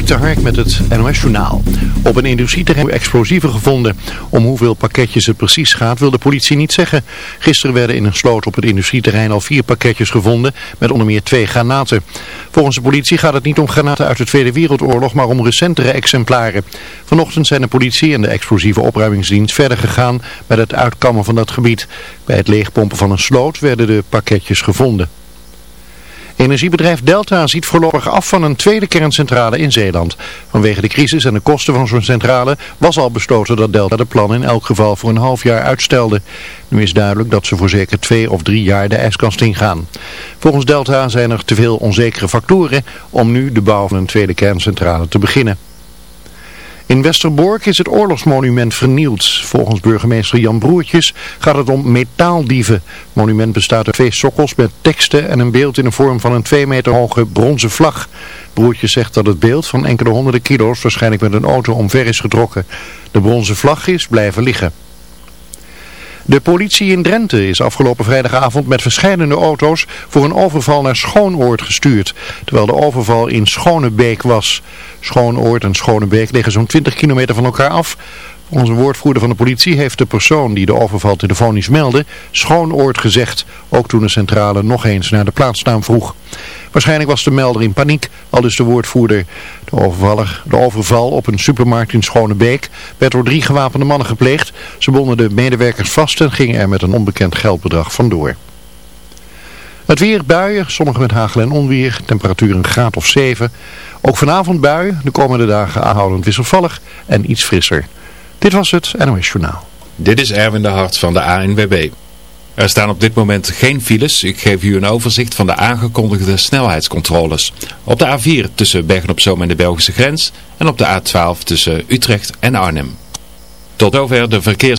Dik Hark met het NOS Journaal. Op een industrieterrein explosieven gevonden. Om hoeveel pakketjes het precies gaat wil de politie niet zeggen. Gisteren werden in een sloot op het industrieterrein al vier pakketjes gevonden met onder meer twee granaten. Volgens de politie gaat het niet om granaten uit de Tweede Wereldoorlog, maar om recentere exemplaren. Vanochtend zijn de politie en de explosieve opruimingsdienst verder gegaan met het uitkammen van dat gebied. Bij het leegpompen van een sloot werden de pakketjes gevonden. Energiebedrijf Delta ziet voorlopig af van een tweede kerncentrale in Zeeland. Vanwege de crisis en de kosten van zo'n centrale was al besloten dat Delta de plannen in elk geval voor een half jaar uitstelde. Nu is duidelijk dat ze voor zeker twee of drie jaar de ijskast ingaan. Volgens Delta zijn er te veel onzekere factoren om nu de bouw van een tweede kerncentrale te beginnen. In Westerbork is het oorlogsmonument vernield. Volgens burgemeester Jan Broertjes gaat het om metaaldieven. Het monument bestaat uit twee sokkels met teksten en een beeld in de vorm van een twee meter hoge bronzen vlag. Broertjes zegt dat het beeld van enkele honderden kilo's waarschijnlijk met een auto omver is getrokken. De bronzen vlag is blijven liggen. De politie in Drenthe is afgelopen vrijdagavond met verschillende auto's voor een overval naar Schoonoord gestuurd, terwijl de overval in Schonebeek was. Schoonoord en Schonebeek liggen zo'n 20 kilometer van elkaar af. Onze woordvoerder van de politie heeft de persoon die de overval telefonisch meldde schoonoord gezegd, ook toen de centrale nog eens naar de plaatsnaam vroeg. Waarschijnlijk was de melder in paniek, al dus de woordvoerder. De, overvaller, de overval op een supermarkt in Schonebeek werd door drie gewapende mannen gepleegd. Ze bonden de medewerkers vast en gingen er met een onbekend geldbedrag vandoor. Het weer, buien, sommige met hagel en onweer, temperatuur een graad of 7. Ook vanavond buien, de komende dagen aanhoudend wisselvallig en iets frisser. Dit was het NOS Journaal. Dit is Erwin de Hart van de ANWB. Er staan op dit moment geen files. Ik geef u een overzicht van de aangekondigde snelheidscontroles. Op de A4 tussen Bergen-op-Zoom en de Belgische grens en op de A12 tussen Utrecht en Arnhem. Tot zover de verkeers...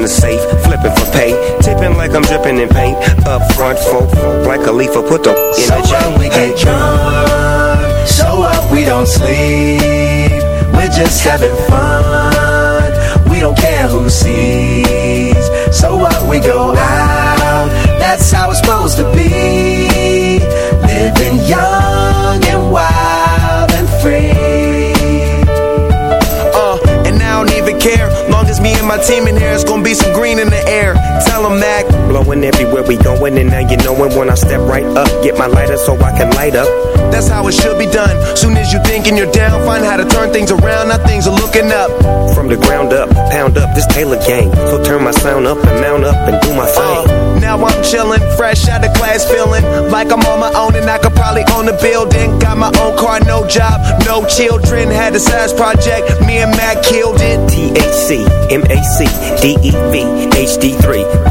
the safe, flipping for pay. Tipping like I'm dripping in paint. Up front, folk, like a leaf, put the in So a what? We get drunk. So up We don't sleep. We're just having fun. We don't care who sees. So what? We go out. That's how it's supposed to be. Living young and wild and free. Uh, and I don't even care. Long as me and my team in here, it's gonna be some green in the air. Tell 'em Mac. Blowing everywhere we going, and now you knowin' when I step right up. Get my lighter so I can light up. That's how it should be done. Soon as you thinking you're down, find how to turn things around. Now things are looking up. From the ground up, pound up this Taylor gang. So turn my sound up and mount up and do my thing. Uh, now I'm chillin', fresh out of class, feeling like I'm on my own and I could probably own a building. Got my own car, no job, no children. Had a size project, me and Mac killed it. THC, MAC, DEV, HD3.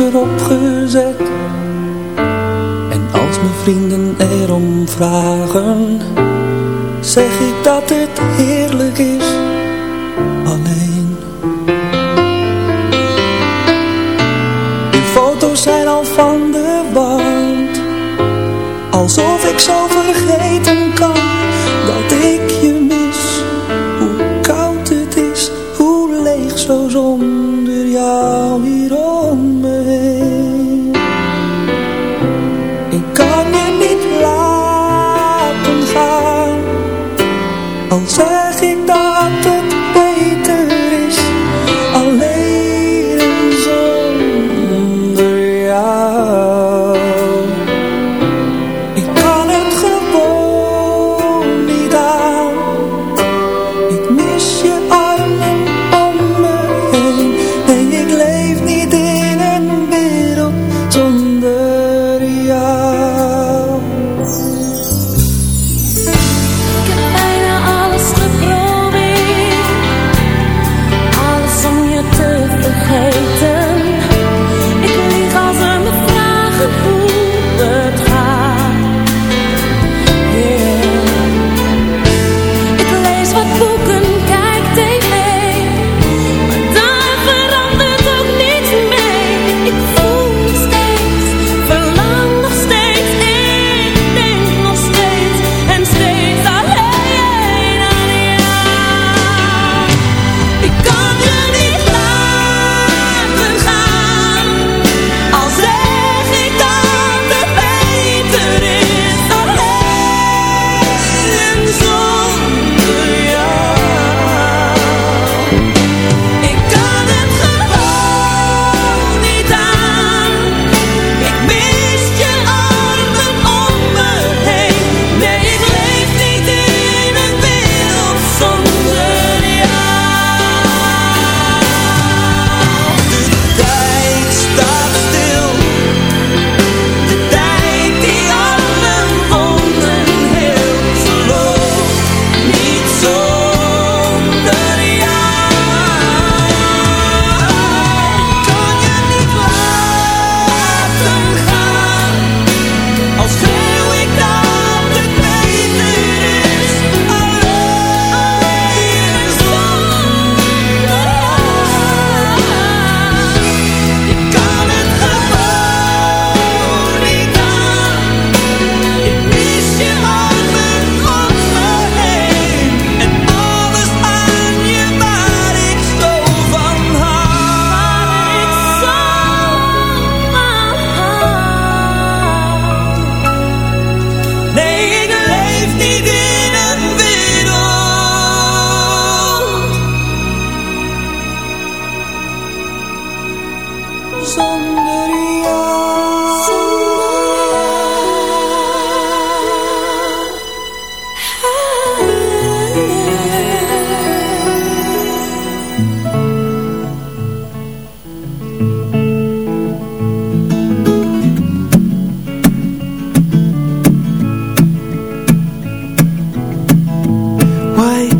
opgezet En als mijn vrienden erom vragen Zeg ik dat ik.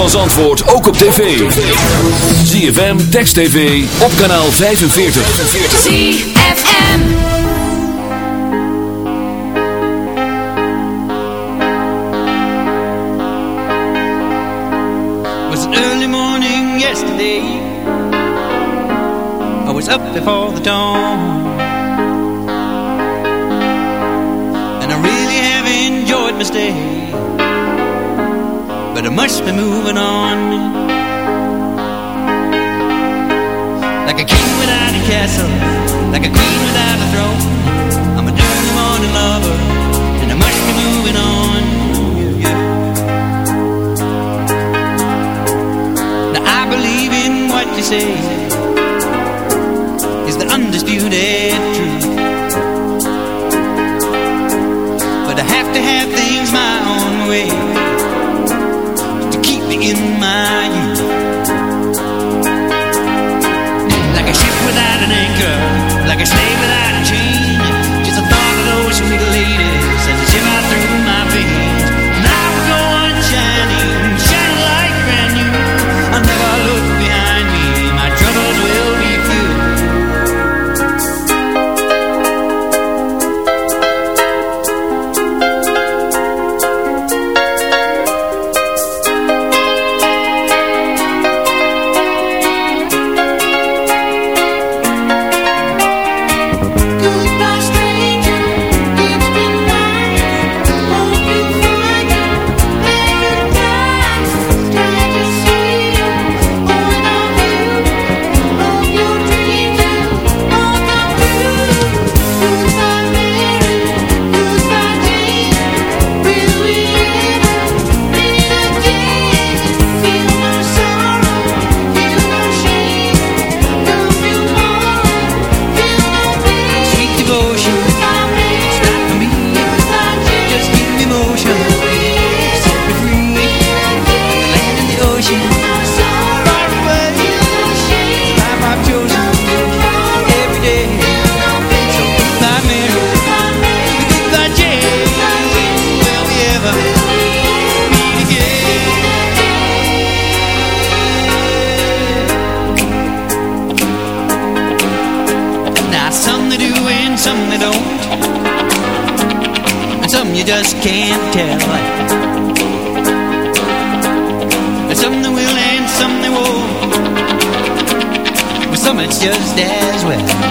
Van Zandvoort ook op tv. ZFM, Text TV, op kanaal 45. ZFM. was an early morning yesterday. I was up before the dawn. Like a king without a castle, like a queen without a throne. I'm an early morning lover, and I must be moving on. Yeah. Now I believe in what you say is the undisputed truth. But I have to have things my own way to keep me in my youth. Like a without you just can't tell. And some they will and some they won't. But some it's just as well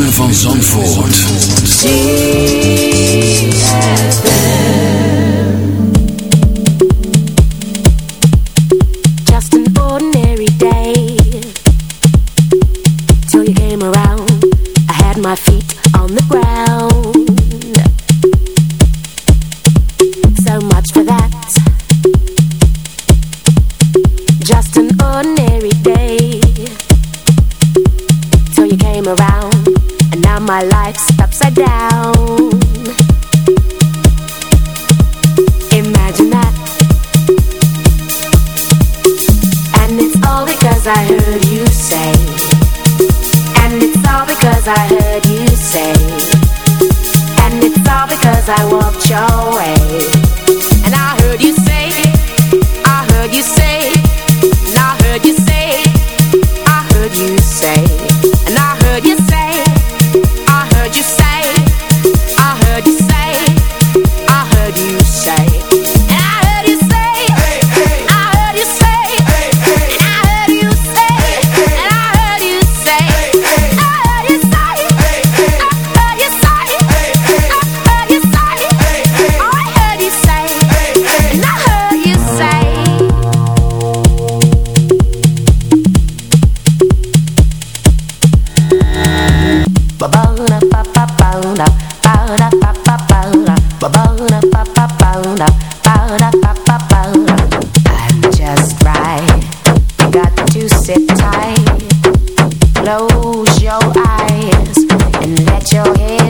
van Zandvoort. and let your hair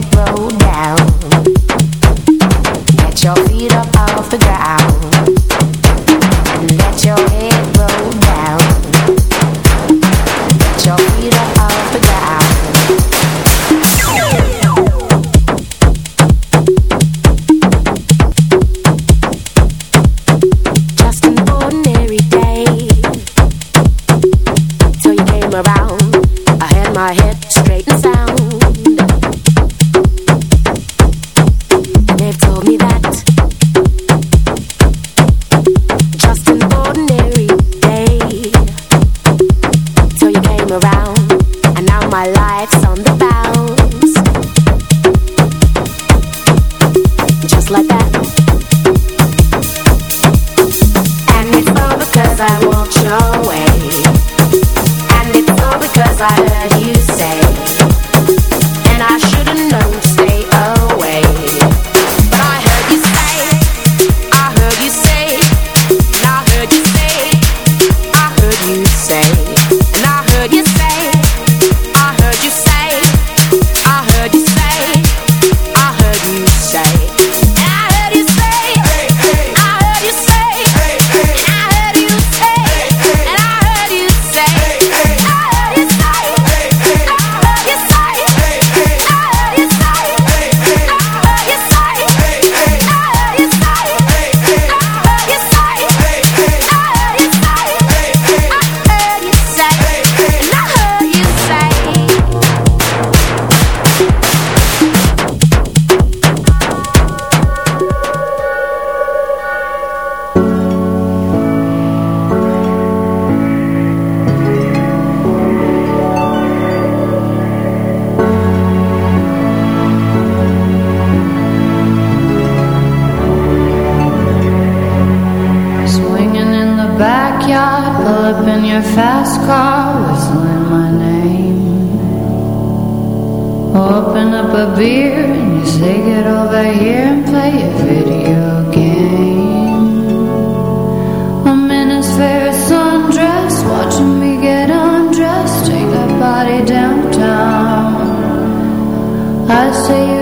a fast car whistling my name. Open up a beer and you say get over here and play a video game. I'm in his favorite sundress watching me get undressed Take the body downtown. I say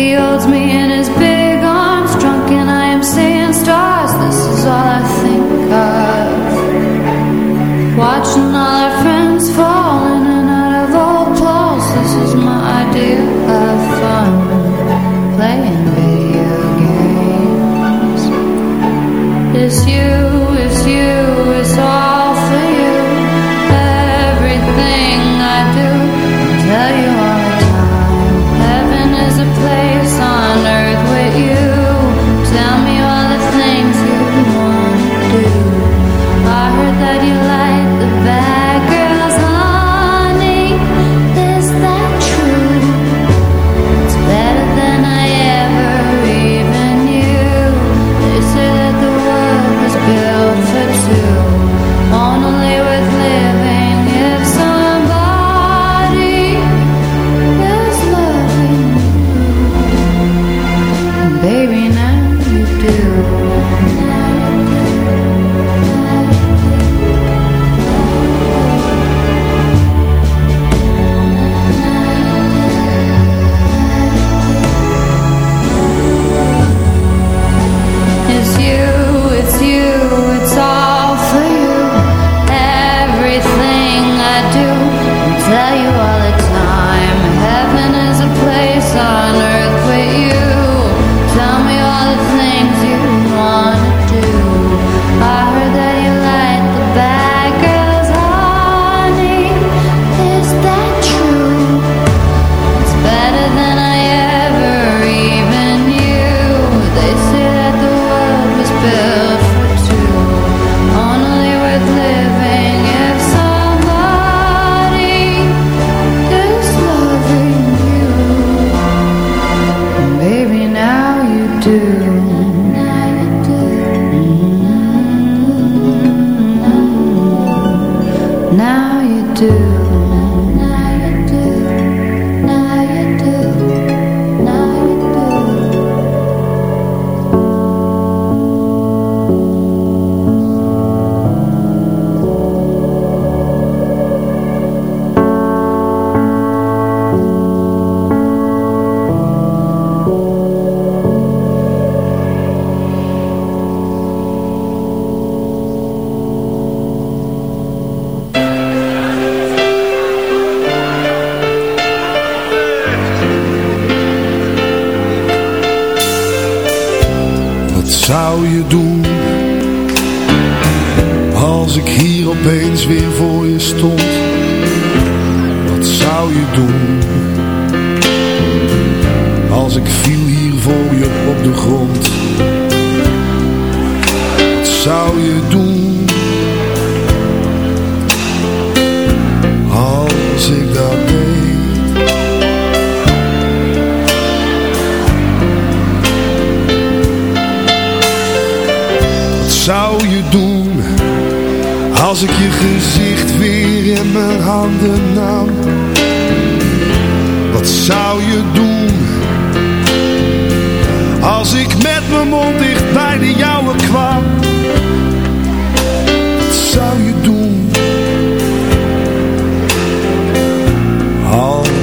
He holds me in his bed.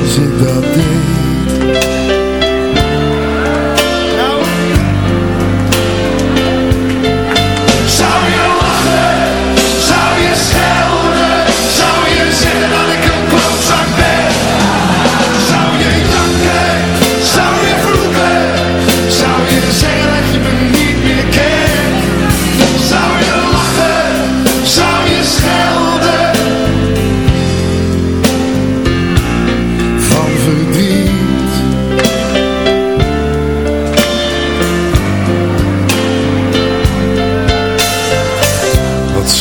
als dat deed.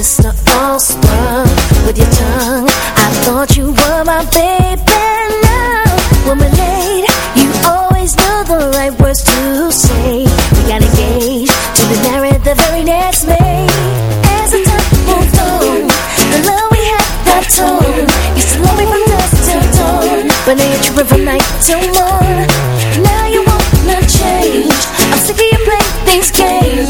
just an all-star with your tongue. I thought you were my baby now. When we're you always know the right words to say. We got engaged to be married the very next day. As the time moved on, the love we had from dusk till dawn, but now you're night till. Now you wanna change. I'm sick of you playing these games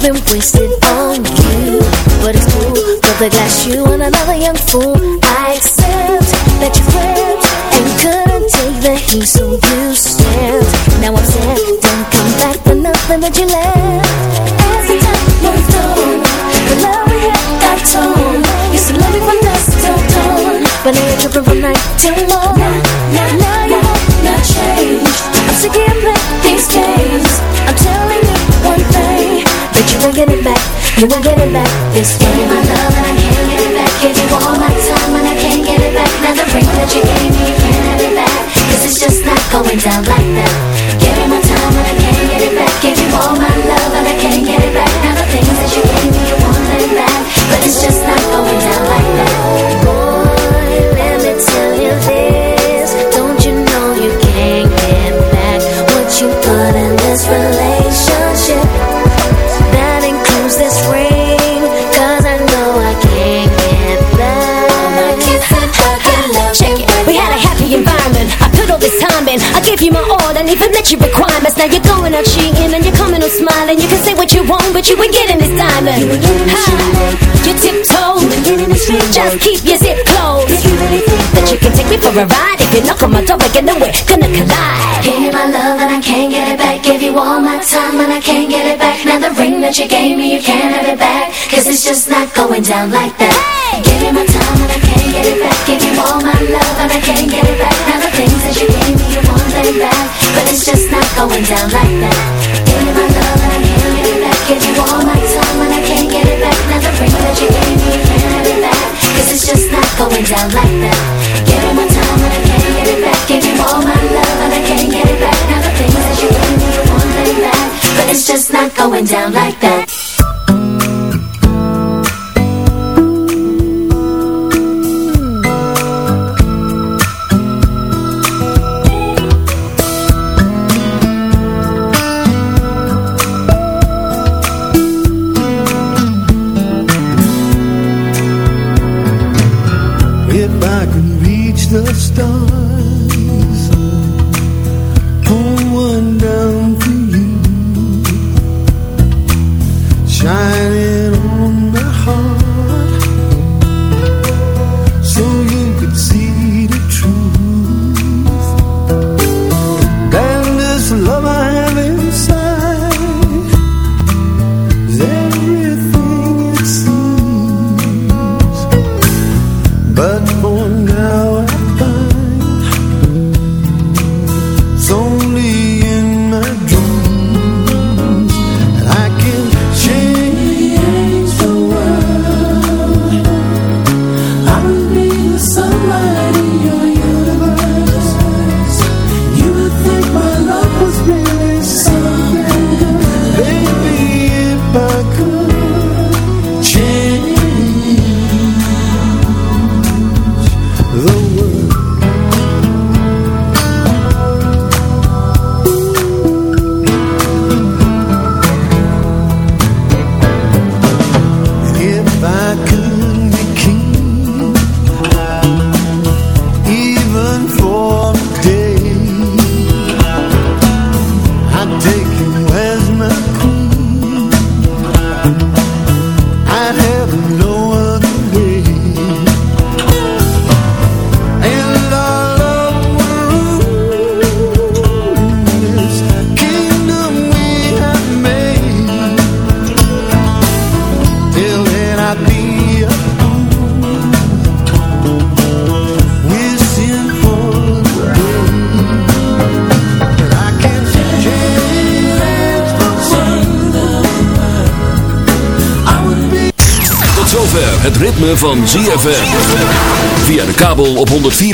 time's been wasted on you. But it's cool, but the glass you and another young fool. I accept that you flipped And couldn't take the heat so you stepped Now I'm sad, don't come back for nothing that you left. As the time moved on The love we had got torn. Used to love me from dusk till dawn But now you're tripping from night till morn get it back. You won't get it back This get it back. Give you all my time and I can't get it back. Now the ring that you gave me you can't it back. Cause it's just not going down like that. Give you my time and I can't get it back. Give you all my love You can say what you want but you ain't getting this diamond. Ha, you tiptoe Just keep your zip closed. You really think That you can take me for a ride. If you knock on my door again then we're gonna collide. Give me my love and I can't get it back. Give you all my time and I can't get it back. Now the ring that you gave me you can't have it back. Cause it's just not going down like that. Give me my time and I can't get it back. Give you all my love and I can't get it back. Now the things that you gave me you want them back. But it's just not going down like that. Give me my love Give you all my time and I can't get it back. Now the ring that you gave me you can't have back. Cause it's just not going down like that. Give me my time and I can't get it back. Give you all my love and I can't get it back. Now the things that you gave me you want them back. But it's just not going down like that reach